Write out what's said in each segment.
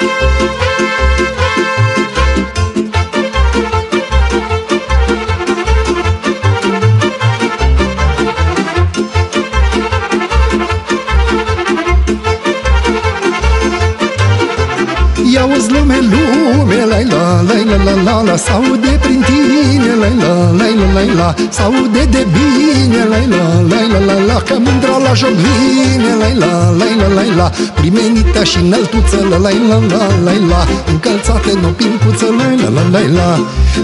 Thank you. Ia uzi lume, lume, la la la la la la la S-aude prin tine, la la la la la la S-aude de bine, la la la la la la Că mândra la joc vine, la la la la la la Primenită și înăltuță, la la la la la la Încălțată în o pimpuță, la la la la la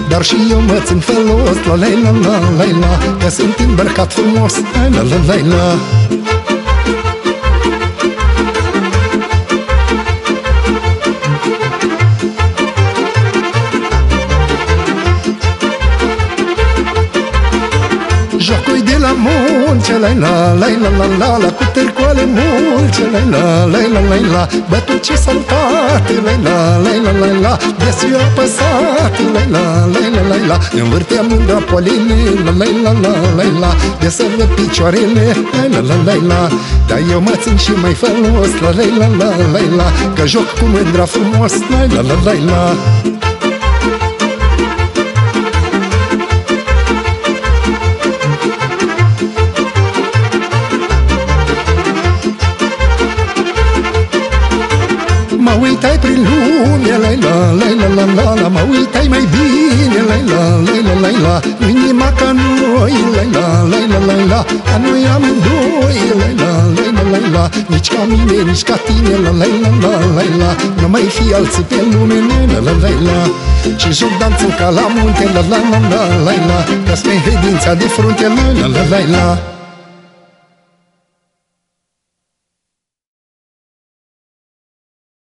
Dar și eu mă țin felos, la la la la la la Că sunt îmbrăcat frumos, la la la la la Jocul de la munce, la la la la la la la Cu târcoale mulce, la la la la la la Bătuce saltate, la la la la la la Desul apăsat, la la la la la la Învârteam mândra poline, la la la la la la De să văd picioarele, la la la la la Dar eu mă țin și mai fălos, la la la la la la Că joc cu mândra frumos, la la la la la Mă uitai prin lume, la la la la la la la Mă uitai mai bine, la la la la la la Inima ca noi, la la la la la la Ca noi amândoi, la la la la la la Nici ca mine, nici ca tine, la la la la la la Nu mai fi alții pe lume, la la la la Și joc danțul ca la munte, la la la la la la Că-ți credința de frunte, la la la la la